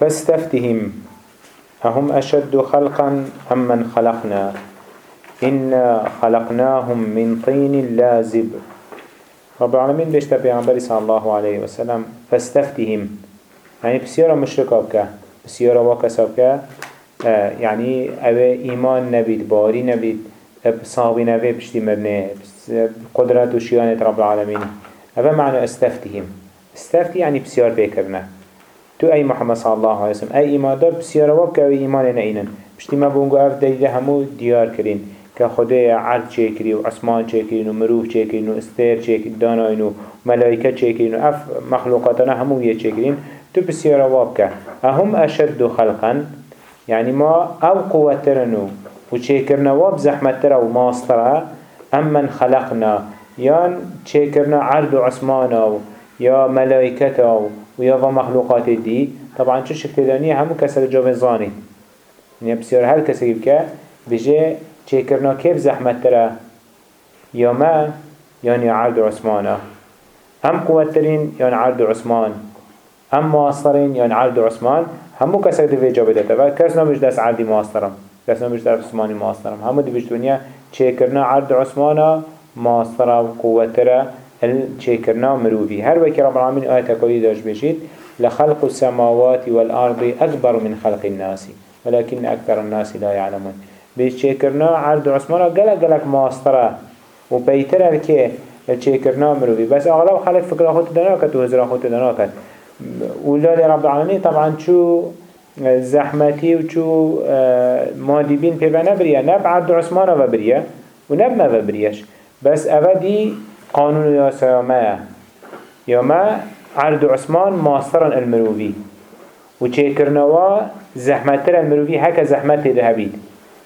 فاستفتهم أهم أشد خلقا أم من خلقنا؟ إنا خلقناهم من طين لازب. رب العالمين بيشتا بيغنبري صلى الله عليه وسلم فاستفتهم. يعني بسيارة مشركة بسيارة بك آه يعني أو إيمان نبيد باري نبيد بصابي نبيد بشتي مرنة قدرت وشيانة رب العالمين. هذا معنى استفتهم. استفتي يعني بسيار بيكرنا. تو أي محمد صلى الله عليه وسلم أي إيمان دار بسيارة وبك أو إيمان نعينن بشتي ما بونگو أف دليل همو ديار كرين كخدای عرض چه و عثمان چه و مروف چه و استر چه داناین و ملائکه چه و اف مخلوقاتنا همو چه تو بسیار واب که اهم اشد خلقا يعني ما أو قوترنو و چه کرنا واب زحمتر و ماستره امن خلقنا يان چه کرنا عرض و عثمانا و یا ملائکتا و یا و مخلوقات دی طبعا چه شکل دانیه همو کسر جاب زاني يعني بسیار هر کسی که بجه چیکرنا کیف زحمت تره؟ یا ما یعنی عرض عثمانه هم قوت ترین یعنی عرض عثمان. هم مواصرین یعنی عرض عثمان. همو کسی دوی جا بده. و کس نمیش دست عرضی مواصرم کس نمیش دست عثمانی مواصرم همو دویش دنیا چیکرنا عرض عثمانه مواصره و چیکرنا مروفی هر وکی رب العالمین آیت کلی داشت بشید لخلق السماوات والأرض أكبر من خلق الناس. ولكن أكثر الناس لا يعلمون. چیکرنا عرض عثمان گلک گلک ماستره و بیتره که چیکرنا مروی بس اغلب خلق فکر خود دنا کد و هزار خود دنا کد أولاد رب العالمین طبعا چو زحمتی و چو مادی بین پیبه نبریه نب عرض عثمان و بریه و نب ما بریش بس اودی قانون یا سیامه یا ما عرض عثمان ماسترن المروی و چیکرنوا زحمتر المروی هک زحمت بید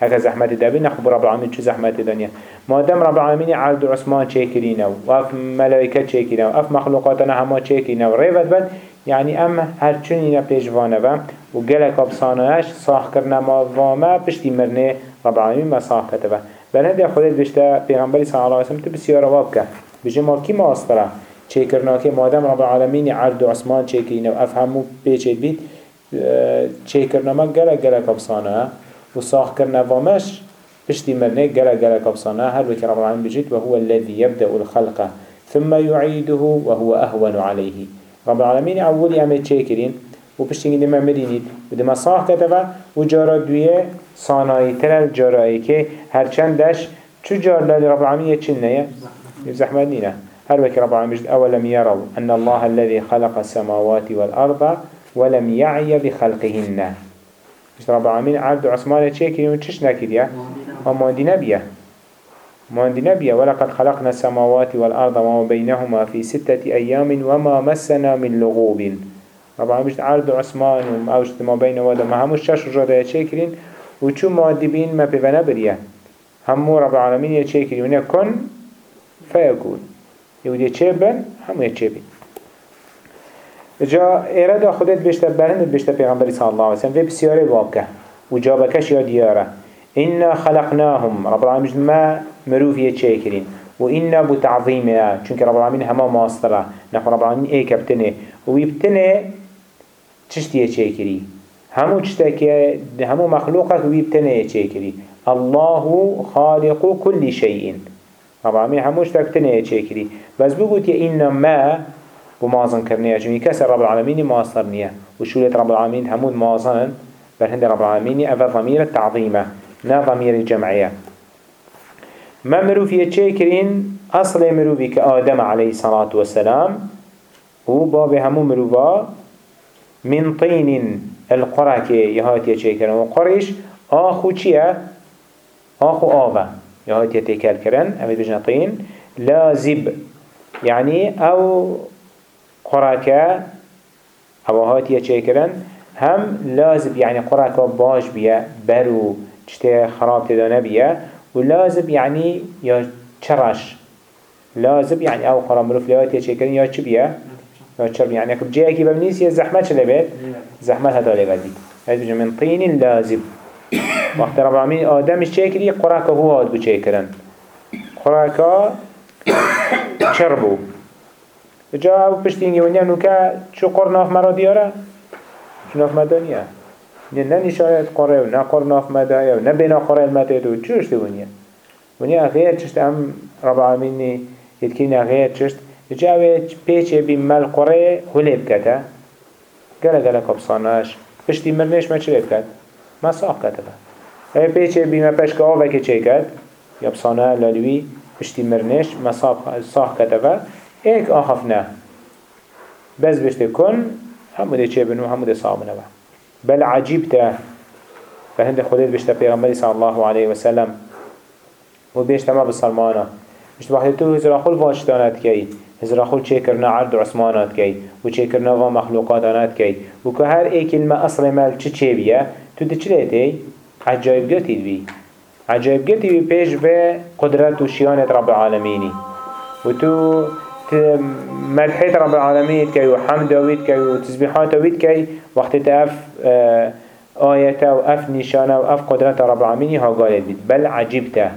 هكا زحمت دابين نخب رب العالمين شو زحمت دنيا ما دام رب العالمين عبد عثمان شاكرين وف ملائكة شاكرين وف مخلوقاتنا هما شاكرين وريفت بد. يعني ام هر چنين پیجوانه و و گلک ابسانهاش ساخ کرنا ما وامه پشتی مرنه رب العالمين ما ساخ کتبه بل هنده خودت بشته پیغمبری صلی الله علیه وسلم تو بسیار بجه ما کی ما استره چه کرنا که مادم رب العالمین عرض و عثمان چه کرینه و افهمو پیچید بید چه کرنا ما گلک گلک ابسانه و ساخ کرنا وامش پشتی مرنه گلا گلا کبسانه هر وكي رب العالمين بجد وهو الذي يبدأ الخلق ثم يعيده وهو أهون عليه رب العالمين أولي أمد شاكرين و پشتی دم مرینید و دم صاح کتبه و جارا دویه صانایی تر جارایی که هرچندش چو جار لالي رب العالمين چن نية زحمت نينا هر وكي رب العالمين أولم يروا أن الله الذي خلق السماوات والأرض ولم يعي بخلقهن؟ مش رب العالمين عبد عثمان چه كريم چش نكريا وما دي نبيه ما دي نبيه ولقد خلقنا السماوات والأرض وما بينهما في ستة أيام وما مسنا من لغوب. رب العالمين عبد عثمان ومعوشت ما بين ودا ما هموش شش رجاده چه كرين وچو ما دي بين ما بيبنا بريا. همو رب العالمين يچه كريم كن فيكون. يودي چه يچه بين جا ایرادا خودت بشته برند بشته پیغمبری صلی الله علیه وسلم. و بسیاره واقع. و جا دیاره. إنا خلقناهم. رب العالمين ما مروفية شاكرين وإنا بتعظيمها چونك رب العالمين هما ماسترا نحو رب العالمين إيه كبتنه ويبتنه تشتيه شاكري همو تشتكي همو مخلوقك ويبتنه شاكري الله خالق كل شيء رب العالمين همو تشتكتنه شاكري بس بقول يا إنا ما كرنيا جميع كسر رب العالمين ماصر نيا وشولة رب العالمين همون مازن. برهند رب العالمين أفا ضمير التعظيمة نا ضمير الجمعية ما مروفية شاكرين أصل مروفي كآدم عليه الصلاة والسلام وباب همو مروفا من طين القرى كي يهاتي شاكرين وقريش آخو چيه آخو آفا يهاتي تكال كرن أمي بجنا طين لازب يعني أو قراكا هواهات يا كرن. هم لازم يعني قراكا باش بيا برو چته خراب تدانة بيا. ولازم يعني يا چرش لازم يعني أو قرا مروف لهات يا كرن يا چه بيا؟ يا چرب يعني اكب جاي اكي ببنيس يا زحمة چه لبيت؟ زحمة هدا لبيت هذا من طين لازم وقت رب العالمين آدم الشاكري قراكا هو هاد بو كرن قراكا چربو جا أو پشتینگی ونیا نوکا چو قرناف مرا دیاره؟ شناف مدانية نه نشايت قرى و نه قر ناف مدايا و نه بنا قرى المدايا و چوش دي ونيا ونيا غير چشت ام رب العالمين يتكين غير چشت. جاوه پیچه بی مل قره هلیب کتا گله گله کبسانش پشتی مرنش ما چه بکد ما صاح کتا با پیچه بی ما پشک آوه که چه کد یا بسانه لالوی پشتی مرنش ما صاح با ایک آخف نه بس بشته کن همو ده چه بنو همو ده صابنه بل عجیب تا فهند خودت بشته پیغمبری صلی الله علیه وسلم و بشته ما بسلمانه بشته وقتی تو هزرا خل واشتانت که هزرا خل چه کرنا عرض عثمانات کی و چه کرنا و مخلوقاتانات کی و که هر ای کلمه اصل مال چه چه بیه تو ده چه لیتی؟ عجایب گتی بی عجایب گتی بی پیش به قدرت و شیانت رب العالمینی و تو مدحيت رب العالمين كي وحمد ويد كي وتسبيحات ويد كي وقت تأف آية وأف نشانة وأف قدرة رب العالمين ها قالت بيت بل عجبته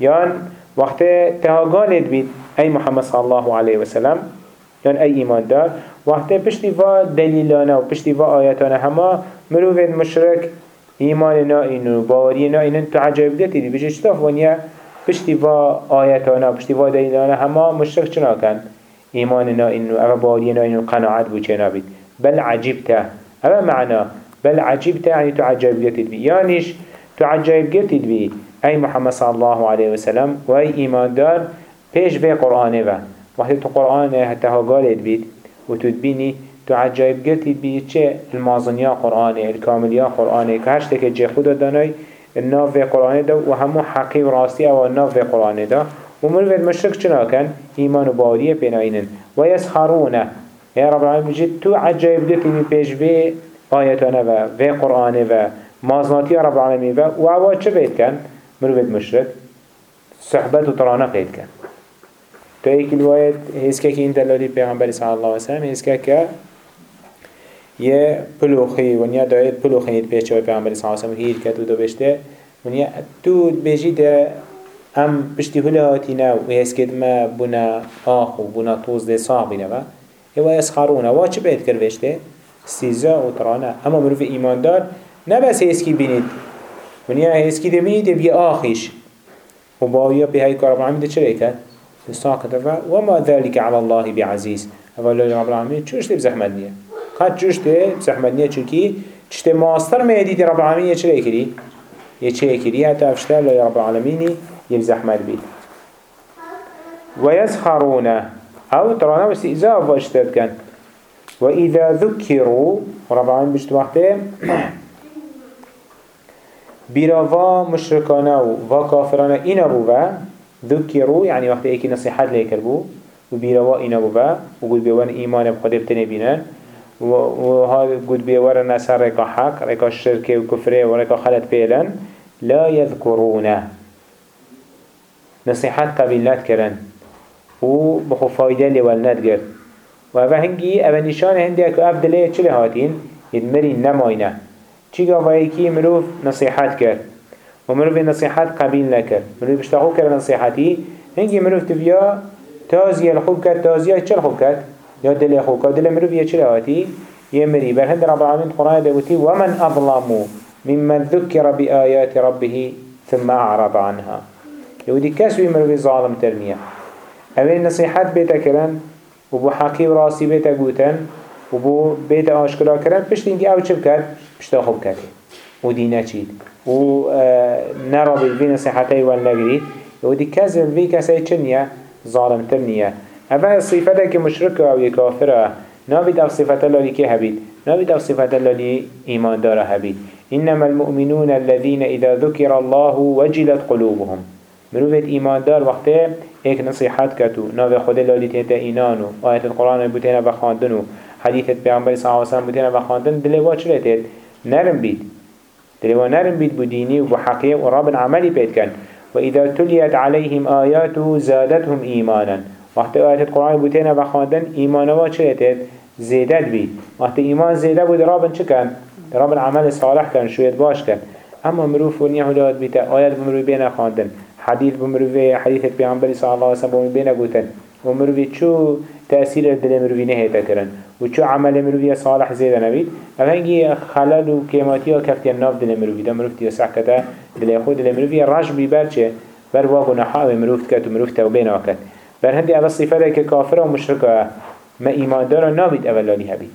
يعني وقت تها قالت بيت أي محمد صلى الله عليه وسلم يعني أي إيمان دار وقت پشتی و دلیلانا و پشتی و آیاتانا همه مروفت مشرک ایمان نا اینو باوری نا اینو تو عجایب دتی دی بجه چطاف ونیا؟ پشتی و آیاتانا پشتی و دلیلانا همه مشرک چنا کن ایمان نا اینو أو باوری نا اینو قناعت بو چنا بید بل عجبته أو معنا بل عجبته يعني تو عجایب دتی بی یعنیش تو عجایب دتی ای محمد صلی الله علیه وسلم و ای ایمان دار پیش به قرآنه و. وقتی تو قرآن حتی ها قالت بید و تو تبینی چه المازنیا قرآنه الکاملیا قرآنه که هشته که جه خود دانای الناف قرآنه دا و همو حقی و راستی أو الناف قرآنه دا. و مروفت مشرک چنا کن؟ ایمان و باوریه پیناینن. و یسخرونه. یا رب العالمین جد گرتی بید پیش به آیتانه و و قرآنه و مازناتی رب العالمین و و عوا چه بید کن؟ مروفت مشرک. صحبت و طرانه قید کن. تو ایک الوایت هسکه که این دلالی پیغمبری صلی الله علیه وسلم هسکه که یه پلوخی و نیا دایت پلوخی نیت پیش چوی پیغمبری صلی الله علیه وسلم هیر کتو دو بشته. و نیا تو بیجی ده ام بشتی هله هاتی نو و هسکه ما بنا آخ و بنا توز ده صاح بینه و. اسخارونه وا چه بید کر بشته؟ سیزا و ترانه. اما مروف ایماندار نه بس هسکی بینید. و نیا هسکی ده بینید بی آخیش. و باویا به های کار عمده چه ریکد ساقط وما ذلك على الله أول الله رب العالمين شوش تبي زحمت نية قد شوش تبي زحمت نية چونكي چشت ماستر ما يديد رب العالمين يچه يكري يچه يكري حتى أفشتر الله رب العالمين يبي زحمت بيت ويسخرون أو ترانا بس إذا أفشتر كان وإذا ذكروا رب العالمين بجد وقته. براوا مشركانا وكافرانا إنا بوا ذكروا يعني وقت ايكي نصيحات ليكر بو. وبيروا إنا بوا وقود بيوان إيمان بخده بتنه وهذا قد بيوار الناس ريكا حق ريكا الشركة وكفره وريكا خلط بيلن لا يذكرون نصيحات قبيلات كرن و بخو فايدة لولنات قرد وهذا هنجي أبا نشان هندي أكو أبدلية چله هاتين يدمري نماينه چي قاوة مروف نصيحات كرد ومروف نصيحات قبيل نكر مروف اشتاقو كر نصيحتي هنگي مروف تبيا تازي الخوب كت تازي چل خوب كت يا دل خوب كت دل مروف يچل هاتي يمري. برهند رب العالمين قرآن دوتي ومن أظلم ممن ذكر بآيات ربه ثم أعرض عنها. يودي كسوي مروف ظالم ترمية. أولي نصيحات بيتا كرن وبو حقي وراسي بيتا قوتن وبو بيتا آشكرا كرن پشتينكي أو چه بكت پشتا خوب كت ودينا چيد و نرى بالفي نصيحتي والنقري. ودي كذب في كسي چنية ظالم ترنية أفا صفتك مشركة أو يكافرة نابد أو صفة الله لكي هبيد نابد أو صفة الله لي إيمان دار هبيد إنما المؤمنون الذين إذا ذكر الله وجلت قلوبهم. مروفت إيمان دار وقته ایک نصیحت کتو. ناو خود لالی تیتا اینانو آیت القرآن بوتینا بخاندنو حدیثت پیغمبر صلی اللہ علیہ وسلم بوتینا بخاندن دلی واچ لیتید نرم بید. دلوا نرم بيت بديني وبحقية ورب العمل بيت كان وإذا تليت عليهم آياته زادتهم إيمانا وقت آيات القرآن بوتينا بخاندن إيمانا وشريتت زيدت بي وقت إيمان زيدة بود رابن چه كان رب العمل صالح كان شوية باش كان أما مروف ونيا هداد بيتا آيات بمروف بينا خاندن حديث بمروف حديث بيعنبري صلى الله عليه وسلم بينا قوتن و مروی چو تأثیر دل مروی نهیتا کرن؟ و چو عمل مروی صالح زیده نبید؟ أو هنگی خلل و کیماتی ها کفتی ناف دل مروی دا مروف تیا سح کتا دل خود دل مروی رش بی بر بر واقع نحاوی مروف کت و مروف توبه ناکت بر هندی اول صفت که کافر و مشرکه ما ایمان دارا نابید اولالی هبید.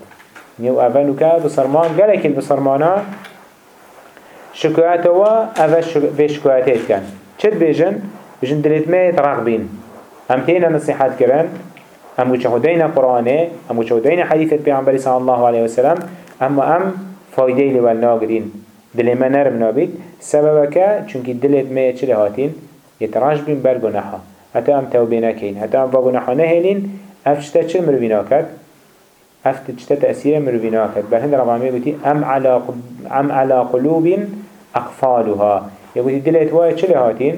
نیو اولو که بسرمان گلک بسرمانا شکایت و اول شکایتت کن. چد بیجن؟ بیجن دلت میت رغبین هم تینا نصیحت کرن؟ هم وچه دین قرآنه هم وچه دین حدیثت پیغمبری صلی الله علیه وسلم اما ام فایده لول ناگرین. دل ما نرم نابید. سبب که؟ چونکی دلت میت چلی هاتین. يتراج بين بر حتى ام توبه نكين حتى ام با گناحا نهلين افشتا چه مروينا كد افشتا تأثير مروينا كد بل هند ربعامي قلتي ام على, ام على قلوب أقفالها يقولي دلت وايد چه هاتين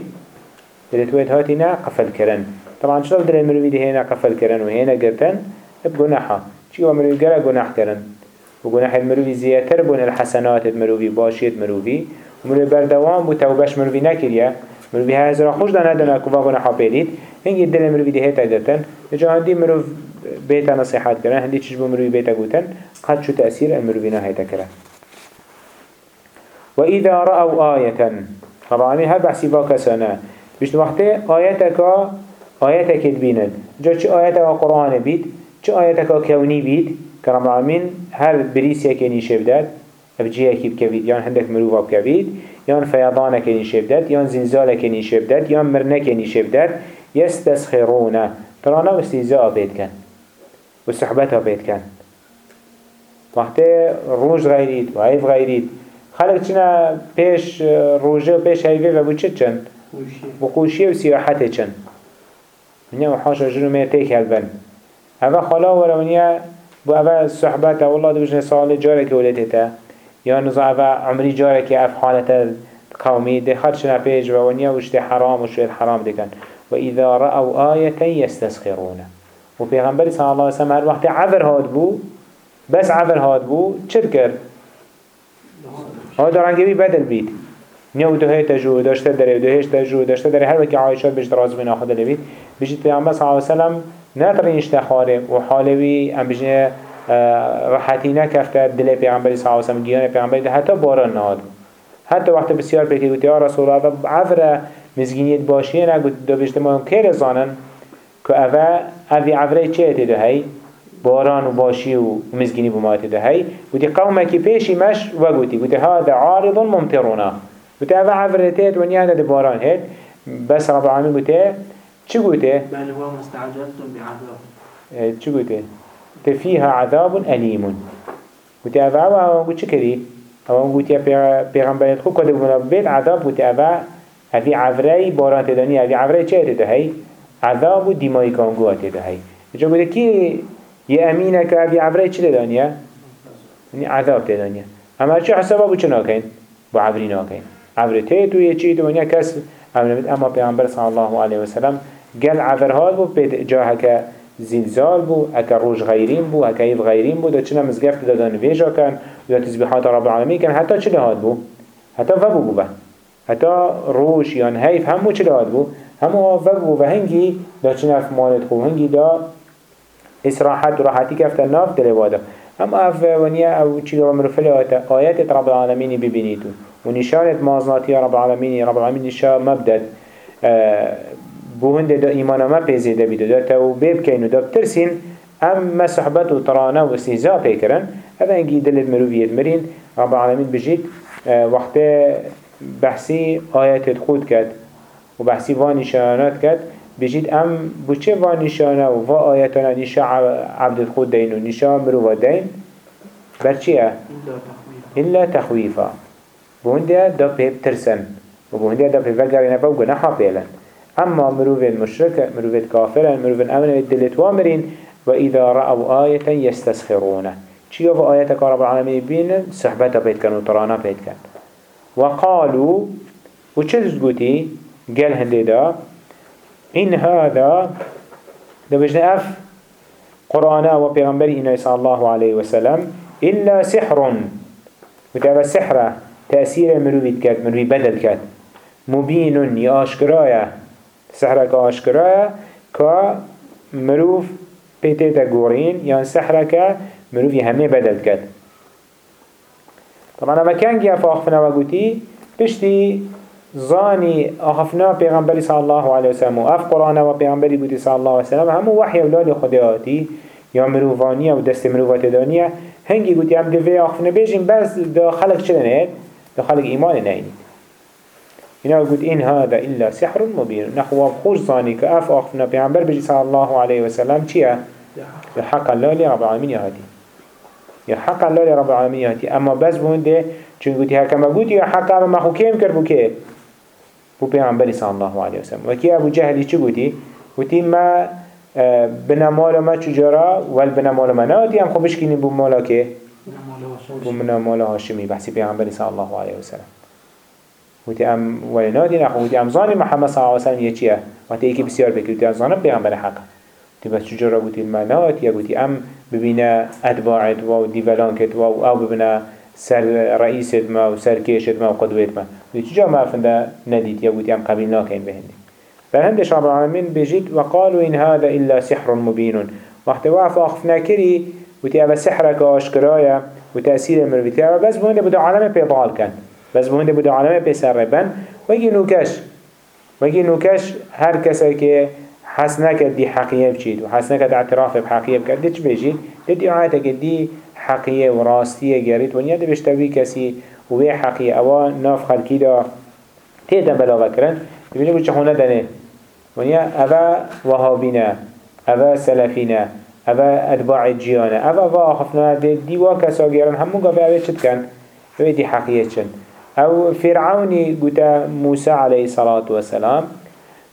دلت وايد هاتين قفل كرن طبعا شلون دل المروي دي هنا قفل كرن وهنا قرتن بجناحا شو مروي قرا جناح كرن وجناح المروي زيادة بون الحسنات المروي باشيت مروي ومروي بردوام بتوبش مروي نكريا مروی هزار خوش دانه دانه که واقعا حاپیدید هنگی دل مروی ده هیتا دتن جا هندی مروف بیتا نصیحت کرن هندی چشم مروی بیتا گوتن. قد شو تأثیر المروی نه هیتا کرن وإذا رأوا آية طبعا هر بحثي باكسانا بيشت وقت آياتك آياتك تبينن جا چه آياتك قرآن بيت چه آياتك كوني بيت كرم العالمين هر بريسيا كني شبدات افجيه كيب كبيد يعني هندك مروفا بكبيد يان فيضانه كني شبدت يان زنزاله كني شبدت يان مرنه كني شبدت يستسخرون ترانا واستهزاء بيت كان وصحبتها بيت كان وقت روج غيريت وعيف غيريت خلق چنا پیش روجه و پیش هیوه و بو چه چن؟ بقوشیه و سیاحته چن ونیا و حاشا جنو تیک هلبن اوه خلا ورا ونیا بو اوه صحبت والله دو بجنه جاره که ولته یا نزا اوه عمری جاره که اف حالت قومی ده خدشنا پیش و ونیا وشته حرام و شوید حرام دکن. و اذا رأوا آیتا یستسخرون. و پیغمبری صلی الله علیه وسلم هر وقت عبر هاد بو بس عبر هاد بو چد کرد؟ ها درنگی بدل بید. نیا دو هی تجو داشته داره دو هیش تجو داشته داره هر وقت عایشه بهش دراز بین آخد لبید. بجید پیامبر صلی الله علیه و سلم نترینش تخاره و حالوی ام بجنه راحتی نکفته دل پیامبری صلی الله علیه و سلم گیان پیامبری حتی باران نهاد. حتی وقت بسیار پیکی گوتی یا رسول الله عفر مزگینیت باشیه نگوت دو بجده ما که رزانن؟ که اوه اوی عفره چه ده هی؟ باران و باشی و مزگینی بماتی ده هی؟ گوتی قومه که پیشی مش و گوتی گوتی ها ده عارض ممترونا گوتی اوه عفرتیت و نیانه ده باران هید بس رب العالمین گوتی چی گوتی؟ بل هو مستعجلتم بعذاب. چی گوتی؟ فيها عذاب أليم قلت أفا أو قلت شكري أو قلت يا پیغمبرت خو كده بنا بيت عذاب قلت أفا أفي عفري باران تداني أفي عفري چه تدهي عذاب ديماي كان قوة تدهي جا قلت كي يا أمينك أفي عفري چه تداني يعني عذاب تداني أما چه حسابه بو چه ناكين بو عفري ناكين عفري تيتو يچي دونيا كس أما پیغمبر صلى الله عليه وسلم قال عفر هاد بو جاهك زلزال بو اکا روش غیرین بو اکا ایف غیرین بو دا چنا مزگفت دادن ویجا کن دا تزبیحات رب العالمین کن حتی چه لحاد بو؟ حتی وبو بو با حتی روش یان هیف همو چه لحاد بو؟ همو وبو و هنگی دا چنا اف مالت خو هنگی دا اسراحت و راحتی کفتن ناف دل وادا. اما اف ونیا أو چی دا مرفل آیات رب العالمین ببینیدو و نشانت مازناتی رب العالمین رب العالمین نشان مبدد بو هنده دا ایمان ما پیزیده بیدو. دا توبه بکن و دا بترسین اما صحبت و ترانه و استهزاء پیکرن. هذا انگی دلت مروفیت مرین. رب العالمین بجید وقت بحثی آیت خود کد و بحثی وان نشانات کد بجید ام بچه نشانه و وا آیتانا نشا عبد خود دین و نشا مروفا دین. بر چیه؟ إلا تخويفا بونده دا بيب ترسن وبونده دا بيب وقرين با وقناحا بيلن أما مروف مشرك مروف كافر مروف أمن الدلت وامرين وإذا رأوا آية يستسخرون. چي في آياتك رب العالمين بين صحبتا بيت كان وطرانا بيت كان وقالوا وچه قوتي قال هندي إن هذا ده بجنا أف قرآن وبيغمبري إنه صلى الله عليه وسلم إلا سحر وتابع سحرة تأثير مروي كات مروي بدل كات مبين ياشكرايا سحرك آشکراه که مروف بيتيتا قورين يان سحرك مروف يهمي بدل كد طبعا اما كان جي افاقفنا وقوتي بشتي زاني اخفنا پیغمبری صلی الله علیه وسلم اف قرآن و پیغمبری بودی صلی الله علیه وسلم همو وحی أولاد خدایاتی یا مروفانی و دست مروفات دانیه هنگی گوتی هم دوی اخفنا بیجیم بس دا خلق چه؟ دا خلق ایمان نهید اینا قلت این هذا الا سحر مبین نخواب خوش زانی که اف اخفنا پیغمبر بجی صلی الله علیه وسلم چیه؟ حق الله لی رب العالمین یهاتی یا حق الله لی رب العالمین یهاتی اما بس بونده چون گوتی هکما گوتی یا حق اما مخو کم کر بو پیغمبری صلی الله علیه وسلم وکی ابو جهلی چی گوتی؟ گوتی ما بنا مال ما چجارا ول بنا مال ما ناتی هم خوبش کنی بو مالا که بو بنا مال هاشمی بحثی پیغمبری صلی الله علیه وسلم وتی أم ولنادی نخو وتی أم زانی محمد صلی الله علیه وسلم یه چیه وقتی یکی بسیار بکری وتی أم زانم پیغمبر حق تی بس چجارا بوتی المنات یا بوتی أم ببینه اتباعت و دیولان کت و أو ببینه سر رئیست ما و سر کشت ما و قدویت ما وتی چجا ما افنده ندید یا بوتی أم قبیل ناکین بهندی فهندش رب العالمين بجد وقالوا إن هذا إلا سحر مبين. وقت وقف أخفنا كري وتي أبا سحرك أشكرايا وتأثير المروفيتي أبا بس بهنده بدأ عالمه بيضال كان بس بهنده بدا عالمه بيسربن ويجي نوكش ويجي نوكش هر كسا كي حسنك دي حقية بجيد وحسنك اعتراف بحقية بكد ديش بيجيد دي عاتك دي حقية وراستية جاريت ونيا دي بيشتوي كسي وبي حقية أوا ناف خلقي دا تيدا بلاغة كرن تبيني بوچه خونه دنه. ونیا اوه وهابینا اوه سلفینا اوه اتباع جیانا اوه و آخفنا دیوا کسا گیرن همون گفه اوه چد کن اوه دی حقیت چن. أو فرعونی گوتا موسى عليه الصلاة والسلام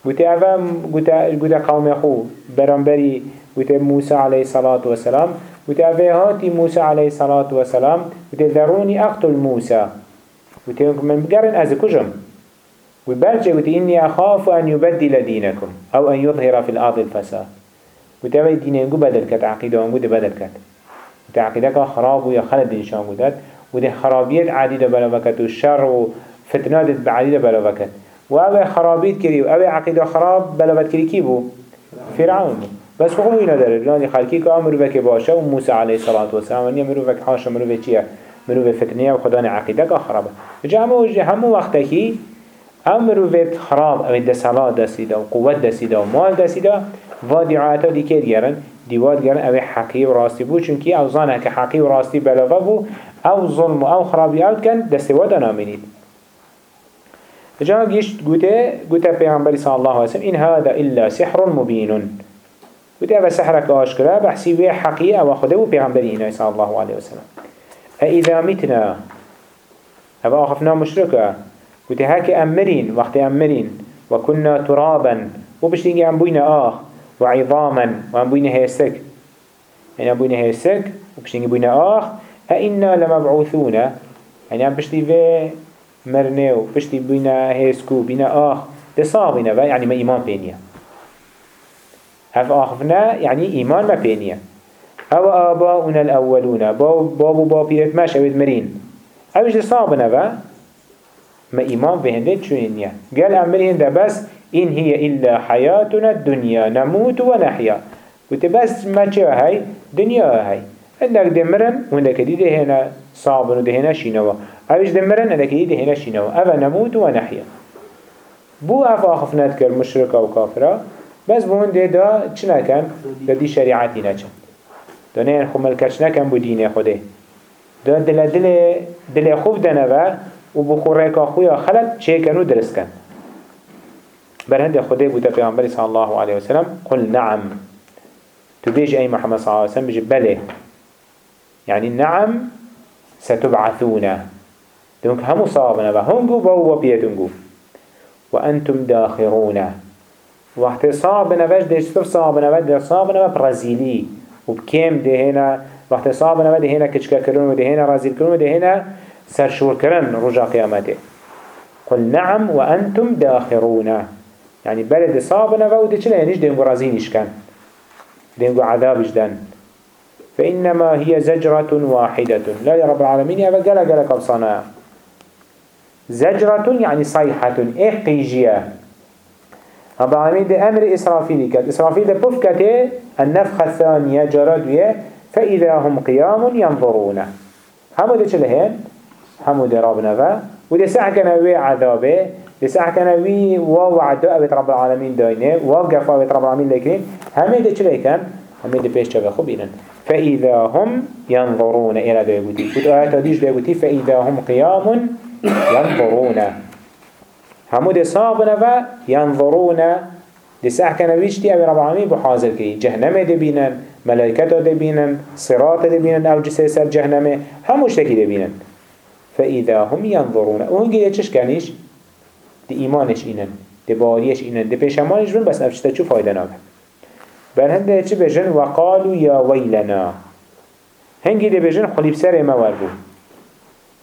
گوتا اوه گوتا, گوتا قوم خو برانبری گوتا موسى عليه الصلاة والسلام گوتا اوه هاتی موسى عليه الصلاة والسلام گوتا ذروني أقتل موسى. گوتا من بگرن أز کجم وبرجة قلت إني أخاف أن يبدل دينكم أو أن يظهر في الأرض الفساد. قلت أبي دينكم بدل كت عقيدة وانقود بدل كت قلت عقيدك خراب ويا خلد دينشان قلت. وده خرابيات عديدة بلا وكت والشر وفتنات بعديدة بلا وكت وأبي خرابيت كري وأبي عقيدة خراب بلا وكت كري كيبو فرعون. بس هو إلى ذلك لأن خالكي كأمر بك باشا وموسى عليه الصلاة والسلام. ونيا مرو بك حاشا مرو بك مرو بفتنية وخدان عقيدة خرابة جاء همو وقتكي امرو وید خراب اوید دسالات دستیده و قوت دستیده و مال دستیده و دیعاتا دی که دیگرن دیواد گرن اوی حقی و راستی بود چونکی أو زانه که حقی و راستی بلغه بود أو ظلم و أو خرابی اوت کن دستی وادا نامینید جا گیشت گوته گوته پیغمبری صلی الله علیه وسلم این هذا الا سحر مبین. گوته أو سحرک آشکره بحثی وی حقی أو خوده و پیغمبری اینای صلی الله علیه وسلم. اذا متنا أو آخفنا مشرکه وتي هاك أمرين وقت أمرين وكنا ترابا وبشتينجي أم بوينا آخ. وعظاما وأم بوينا هيسك يعني أم بوينا هيسك وبشتينجي بوينا آخ أئنا لمبعوثون. يعني أم بشتي في مرنو بشتي بوينا هيسكو بينا آخ تصابنا يعني ما إيمان بينيا. هف آخفنا يعني إيمان ما بينيا. أو آباؤنا الأولون بابو بابيرت ما شويد مرين. أوش تصابنا ما إيمان في هندين شو قال أمر هنده بس إن هي إلا حياتنا الدنيا نموت ونحيا. وتبس ما شو هاي؟ دنيا هاي. عندك دمرن وعندك دي ده هنا صعب وده هنا شينوا أوش دمرن عندك دي ده هنا شينوا أفا نموت ونحيا. بو أفا خفنا تكر مشركة وكافرة. بس بو هنده دا چنا كان؟ دا دي شريعتي نچن دا نين خمال كش نكن بو دين خوده. دا دل دل دل خوب دنوا و بخوره که خویا خلق چه کنو درست کن. برهند خدا بوده پیامبر صلی الله علیه وسلم قل نعم. تو بیج ای محمد صلی الله علیه وسلم بيجي بله. يعني نعم ستبعثون دونك همو صابنا وهنجو بو وبيتنجو وأنتم داخرون وقت صابنا باش ديش صف صابنا باش ديش صابنا برازيلي وبكيم ده هنا وقت صابنا باش ده هنا كشكا كرون وده هنا رازيل كرون وده هنا سرشور كرن رجع قيامته قل نعم وأنتم داخرون يعني بلد صابنا فأودي چلا ينيش دينغو رازينيش كان دينغو عذابش دان فإنما هي زجرة واحدة. لا يا رب العالمين يا بقلا قلا قبصنا زجرة يعني صيحة إيه قيجية رب العالمين ده أمر إسرافيل كات إسرافيل ده النفخة الثانية ويه فإذا هم قيام ينظرون همو ده چلهن همو ده ربنا و وده سعكنا وي عذابه. ده سعكنا وي ووعده أبت رب العالمين داينة وقف أبت رب العالمين لكن همه ده چلهن همه ده پیش چه خوب فإذا هم ينظرون إلى ده يقولي كنت آيات ديش ده فإذا هم قيام ينظرون. همو ده صابنا و ينظرون. دي سحكنا ويشتي أبي رب العالمين بحاضر كي. جهنم دي بينن ملائكة دي بينن صراط دي بينن أو جسي سر جهنم همو اشتكي دي بينن فإذا هم ينظرون. وهنجي يتشش دي إيمانش إنن دي باريش إنن دي بيشمانش بن بس أفشتا شو فايدة نابه بل هنده بجن؟ وقالوا يا ويلنا هنجي دي بجن خليب سر ما وربو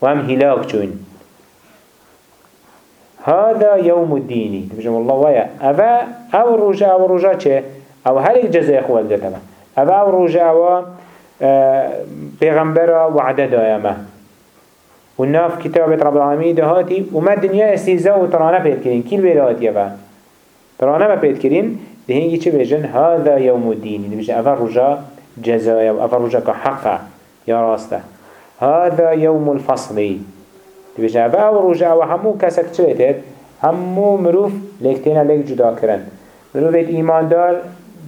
وهم هلاك جون هذا يوم الدين بجم الله ويا أبا أو رجاء أو رجاء چه؟ أو هل الجزاء خوال دتما أبا أو رجاء أو پیغمبر وعده دائما والناف كتابة رب العالمين دهاتي وما الدنيا استهزاء وترانا بيت كرين كيل بيرات يبا ترانا ما بيت كرين دهينجي چه بيجن؟ هذا يوم الدين. بيجن أفا رجاء جزاء وأفا رجاء كحقا يا راسته هذا يوم الفصل. تبیش اوه أو روژه أو همو کسک چه لیتید؟ همو مروف لیکتینا لیک جدا کرن مروفیت ایماندار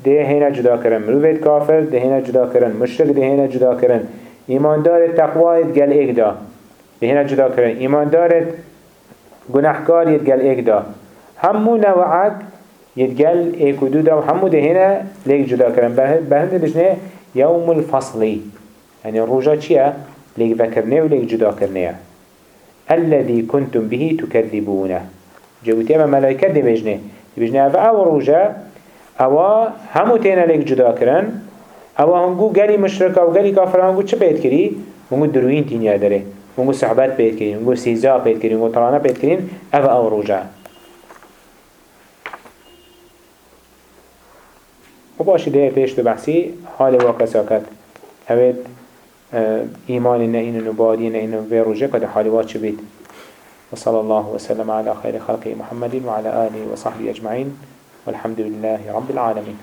ده هینا جدا کرن مروفیت کافر ده هینا جدا کرن مشرک ده هینا جدا کرن ایماندار تقوایت گل ایک دا ده هینا جدا کرن ایماندار گناهکار یت گل ایک دا. همو نوعک یت گل ایک و دو دا. و همو ده هینا لیک جدا کرن بهنده بجنه يوم الفصلي يعني الرجاء چيا ليك ذكرناه وليك جدا كرناه الذي كنتم به تكذبونه جوتي اما ملائكة دي بجنه دي بجنه أو أو روجه أو همو تينا لك جدا کرن أو هنگو گلی مشرکا و گلی کافر هنگو چه بید کری؟ هنگو دروین تینیا داره. هنگو صحبت بید کری هنگو سیزا بید کری هنگو طرانه بید کرین أو أو روجه و باشی ده پیش بحثی حال واقع ساکت. اوید إيمان إن إن نبادي إن إن في رجع قد حالوات شبيت وصلى الله وسلم على خير خلقه محمد وعلى آله وصحبه أجمعين والحمد لله رب العالمين